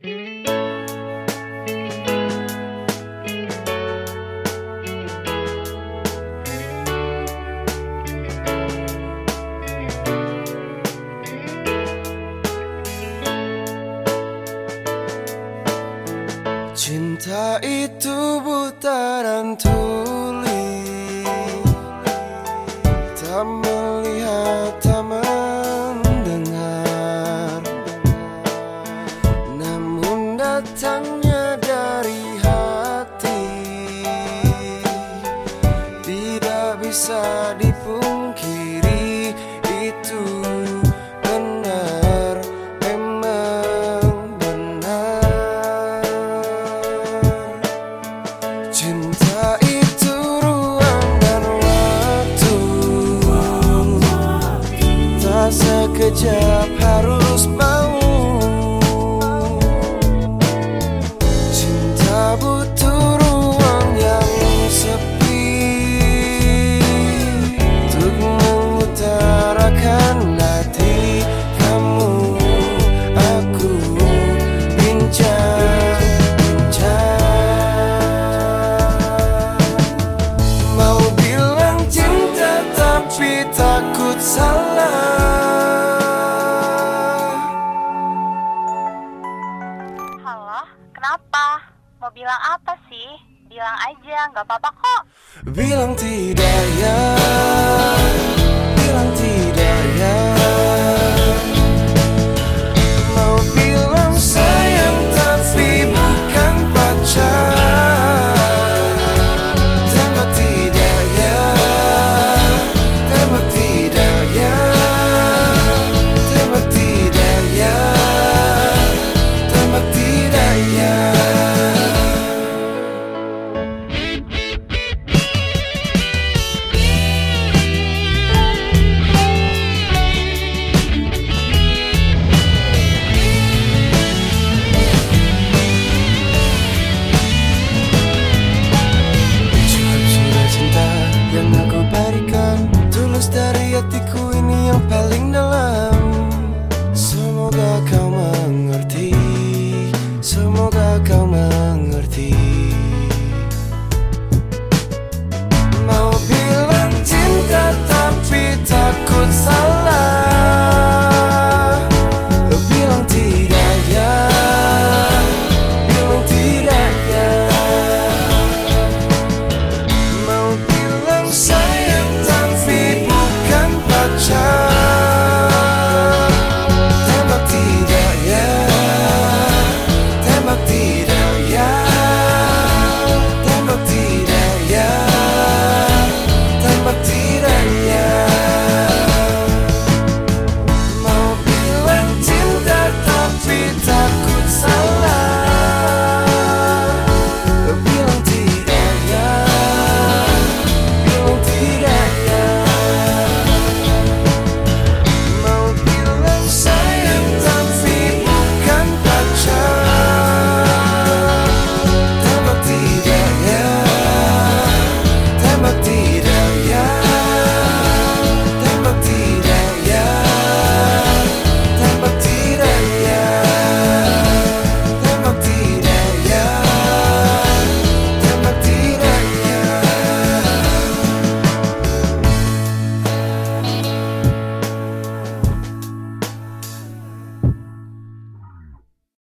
Cinta itu buta dan tuli Tak melihat, tak datangnya dari hati. Tidak bisa dipungkiri Itu benar, memang benar. Cinta itu ruang dan waktu. Tak sekejap harus salah Halo, kenapa? Mau bilang apa sih? Bilang aja, nggak apa-apa kok. Bilang tidak ya